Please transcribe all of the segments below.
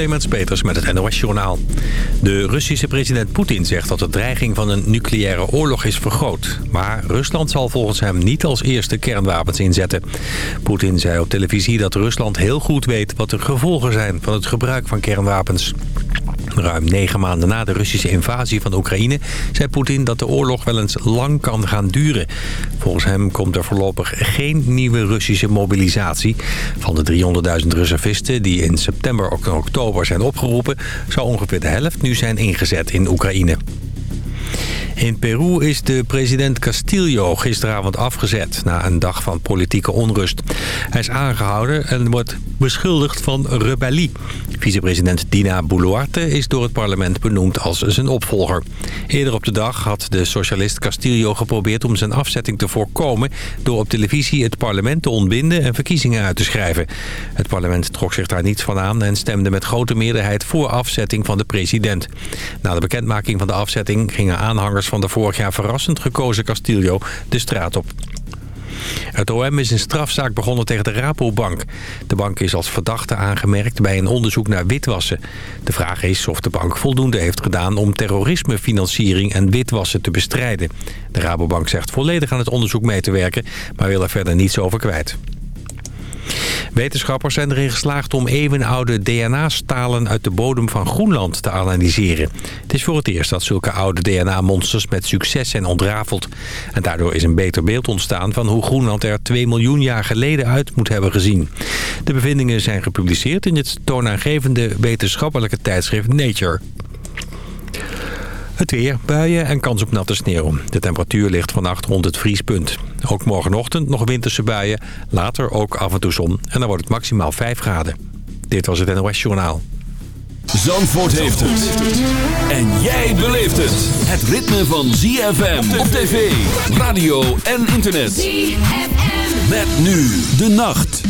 Clemens Peters met het NOS Journaal. De Russische president Poetin zegt dat de dreiging van een nucleaire oorlog is vergroot. Maar Rusland zal volgens hem niet als eerste kernwapens inzetten. Poetin zei op televisie dat Rusland heel goed weet wat de gevolgen zijn van het gebruik van kernwapens. Ruim negen maanden na de Russische invasie van Oekraïne... zei Poetin dat de oorlog wel eens lang kan gaan duren. Volgens hem komt er voorlopig geen nieuwe Russische mobilisatie. Van de 300.000 reservisten die in september of oktober zijn opgeroepen... zou ongeveer de helft nu zijn ingezet in Oekraïne. In Peru is de president Castillo gisteravond afgezet... na een dag van politieke onrust. Hij is aangehouden en wordt beschuldigd van rebellie. Vicepresident Dina Boluarte is door het parlement benoemd als zijn opvolger. Eerder op de dag had de socialist Castillo geprobeerd om zijn afzetting te voorkomen... door op televisie het parlement te ontbinden en verkiezingen uit te schrijven. Het parlement trok zich daar niets van aan en stemde met grote meerderheid voor afzetting van de president. Na de bekendmaking van de afzetting gingen aanhangers van de vorig jaar verrassend gekozen Castillo de straat op. Het OM is een strafzaak begonnen tegen de Rabobank. De bank is als verdachte aangemerkt bij een onderzoek naar witwassen. De vraag is of de bank voldoende heeft gedaan om terrorismefinanciering en witwassen te bestrijden. De Rabobank zegt volledig aan het onderzoek mee te werken, maar wil er verder niets over kwijt. Wetenschappers zijn erin geslaagd om eeuwenoude DNA-stalen uit de bodem van Groenland te analyseren. Het is voor het eerst dat zulke oude DNA-monsters met succes zijn ontrafeld. En daardoor is een beter beeld ontstaan van hoe Groenland er 2 miljoen jaar geleden uit moet hebben gezien. De bevindingen zijn gepubliceerd in het toonaangevende wetenschappelijke tijdschrift Nature. Het weer, buien en kans op natte sneeuw. De temperatuur ligt vannacht rond het vriespunt. Ook morgenochtend nog winterse buien, later ook af en toe zon. En dan wordt het maximaal 5 graden. Dit was het NOS Journaal. Zandvoort heeft het. En jij beleeft het. Het ritme van ZFM op tv, radio en internet. ZFM. Met nu de nacht.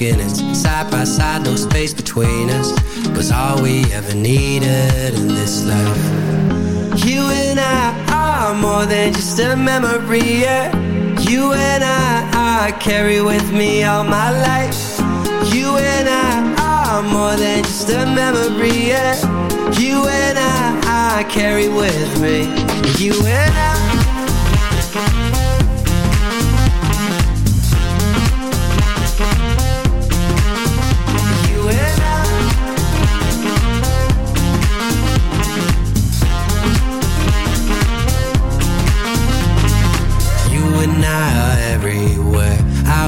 New Side by side, no space between us. Was all we ever needed in this life You and I are more than just a memory, yeah. You and I, I carry with me all my life. You and I are more than just a memory, yeah. You and I, I carry with me. You and I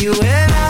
You and I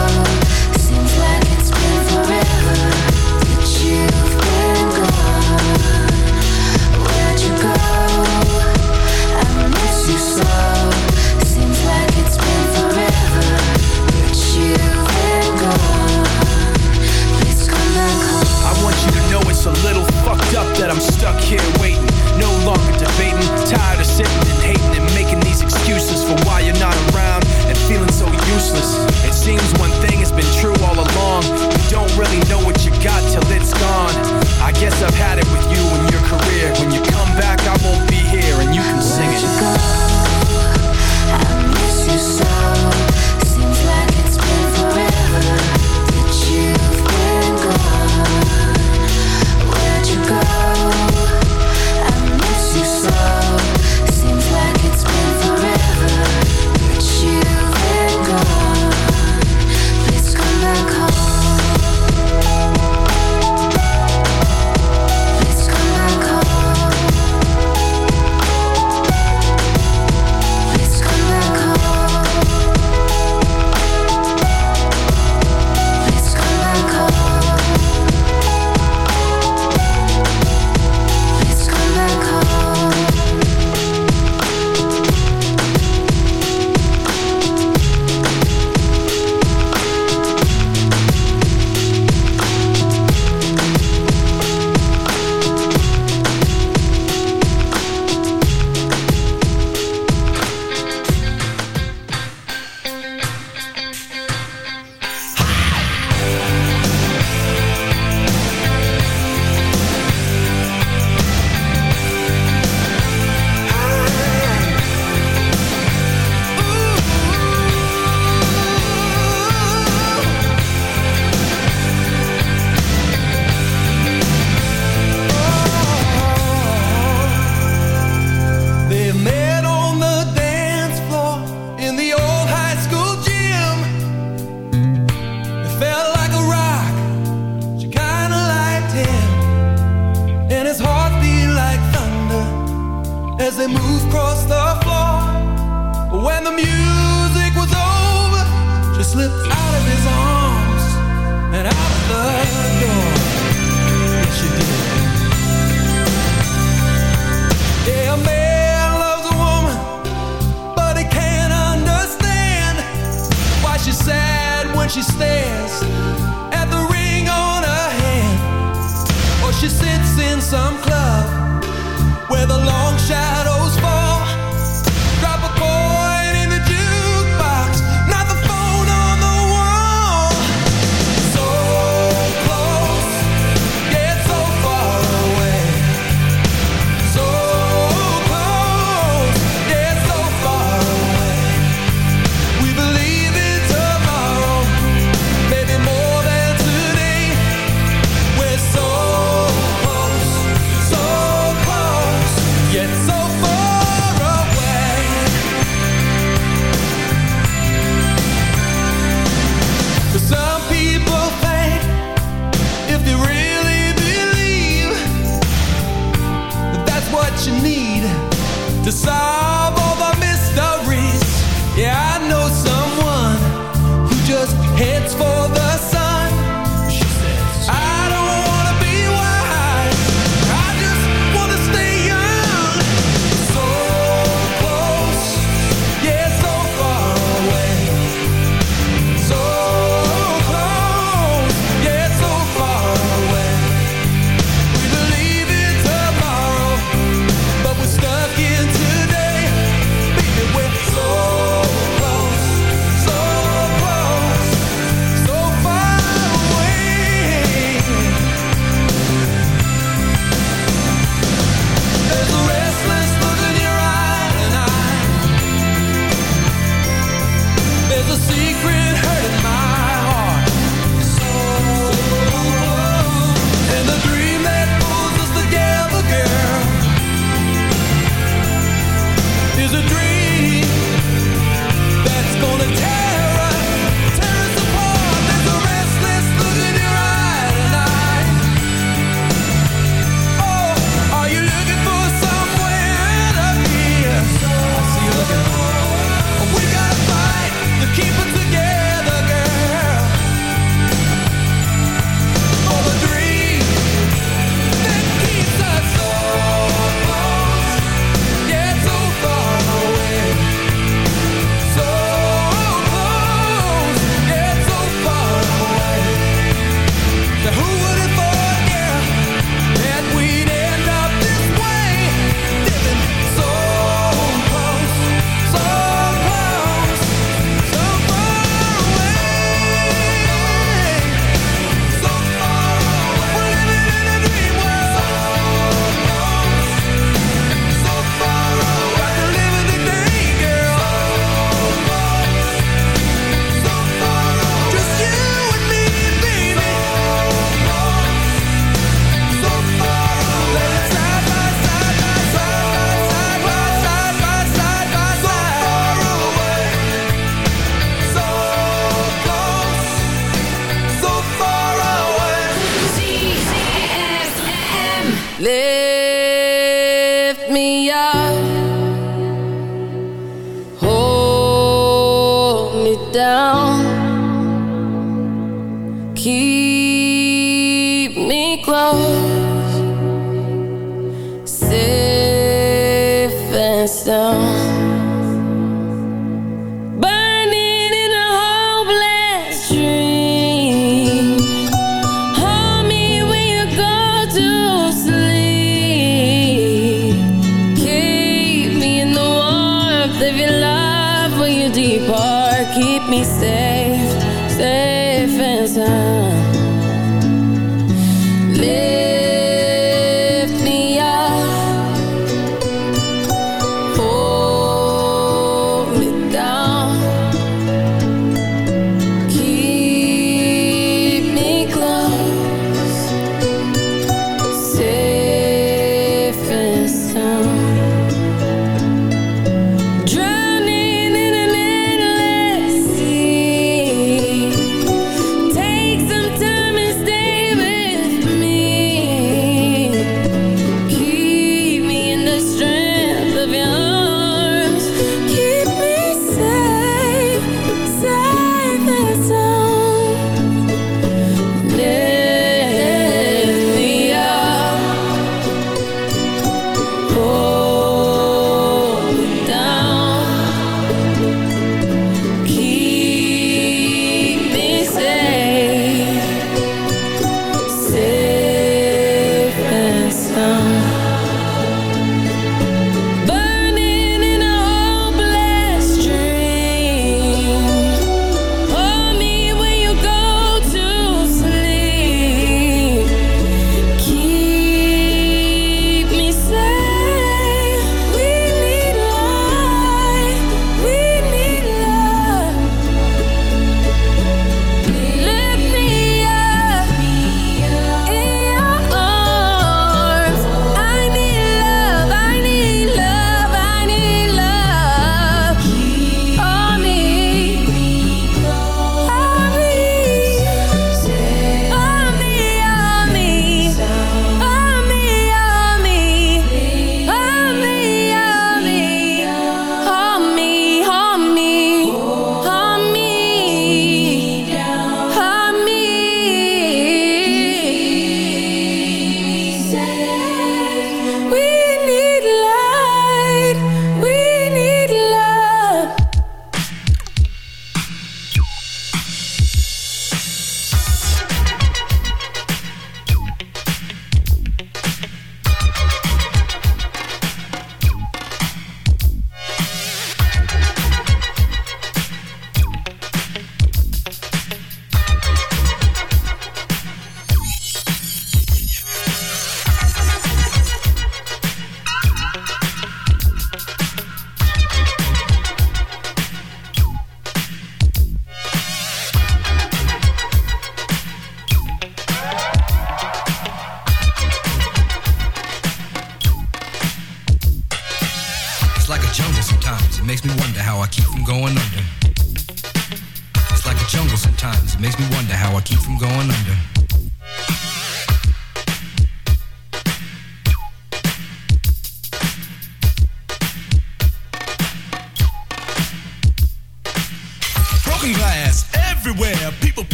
Stuck here waiting, no longer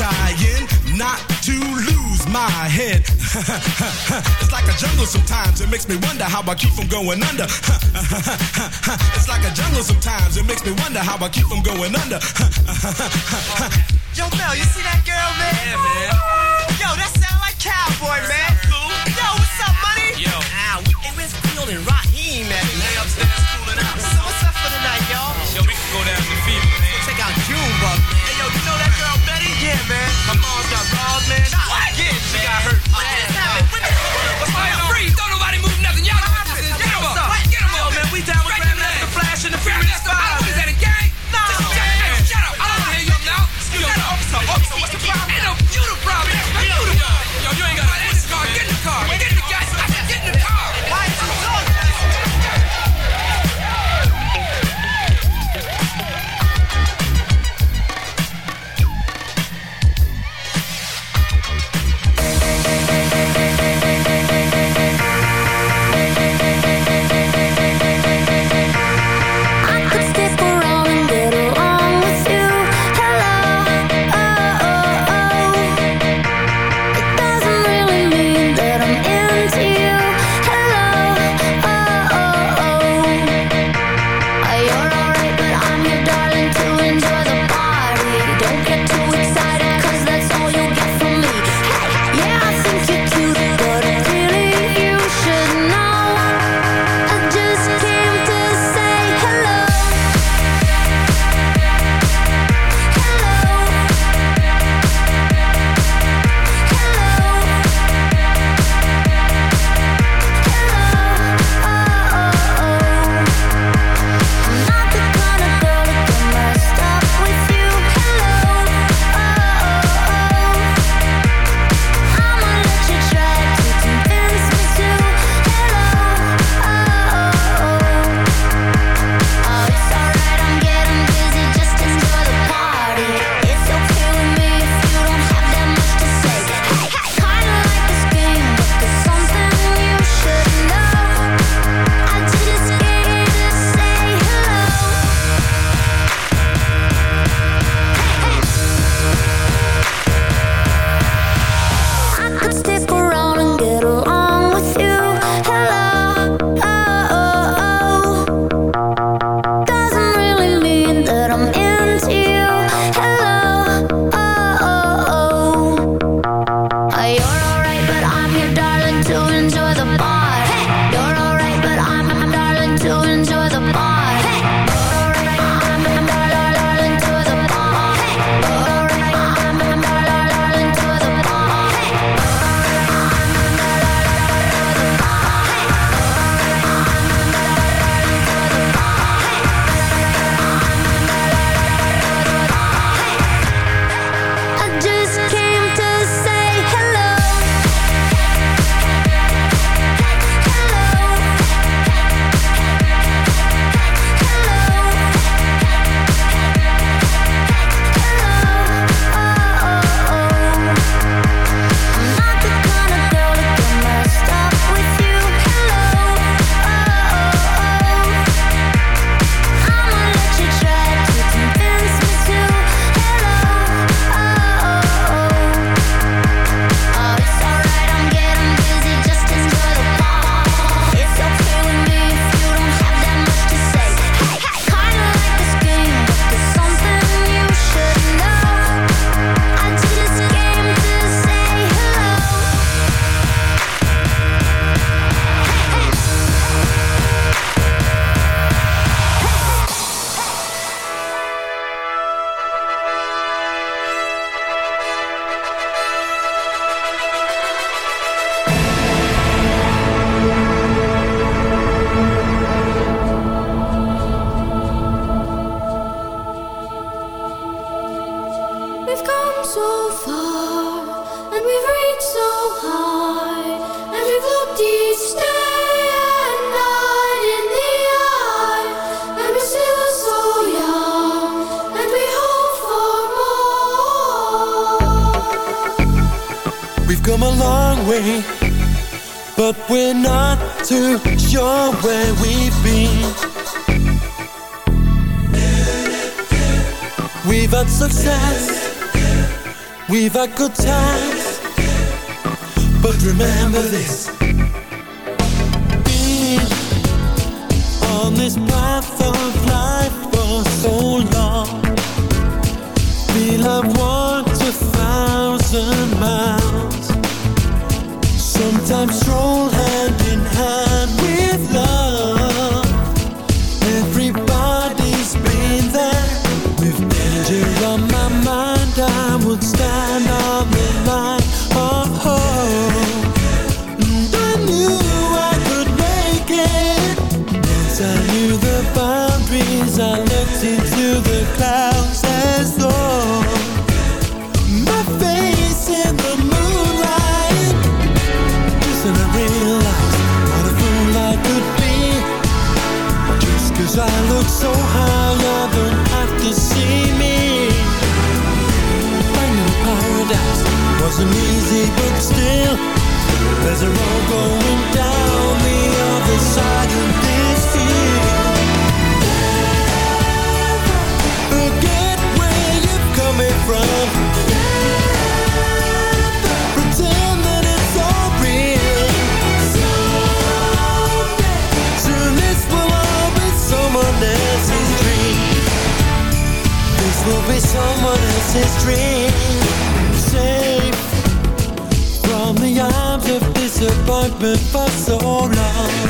trying not to lose my head. it's like a jungle sometimes, it makes me wonder how I keep from going under. it's like a jungle sometimes, it makes me wonder how I keep from going under. Yo, Mel, you see that girl, man? Yeah, man. Yo, that sound like cowboy, man. Yo, what's up, money? Yo. Ah, we in Westfield and Raheem, man. Lay upstairs, cooling out. So what's up for the night, y'all? Yo, we can go down to the field, man. Check out Cuba, man. My mom got robbed, man. I, what? She got hurt bad. We've had disappointment for so.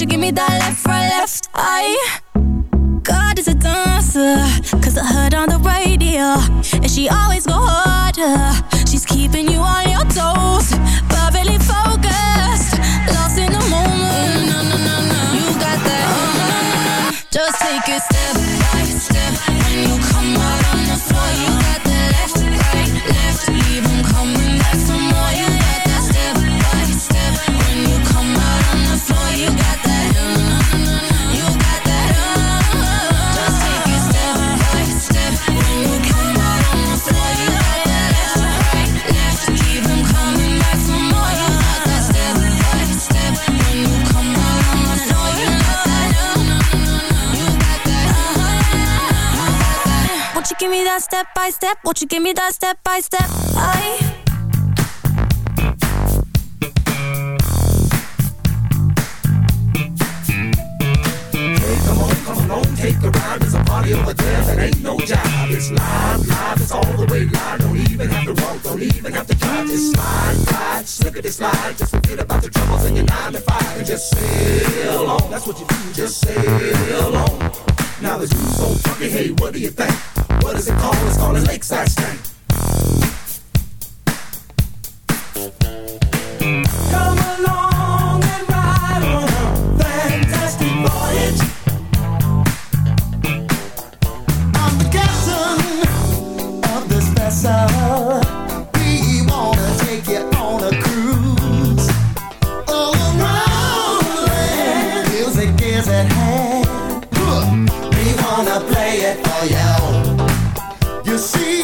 you give me that left, right, left I God is a dancer Cause I heard on the radio And she always go harder. She's keeping you on your toes But focused Lost in the moment. Mm, No, no, no, no. You got that oh, no, no, no. Just take a step. that step by step? Won't you give me that step by step? I take a ride. There's a party over there that ain't no job. It's live, live, it's all the way live. Don't even have to walk, don't even have to drive. Just slide, slide, slippity slide. Just forget about the troubles and your nine to five. And just sail on. That's what you do, just sail on. Now that you so funky, hey, what do you think? What is it called? It's called a lakeside stank. see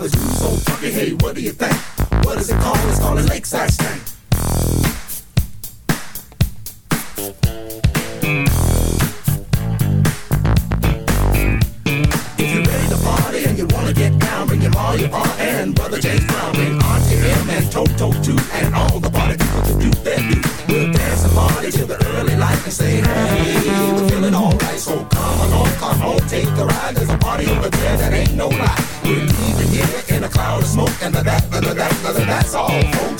the dude's so funky. Hey, what do you think? What is it called? It's called a Lakeside Stank. soulful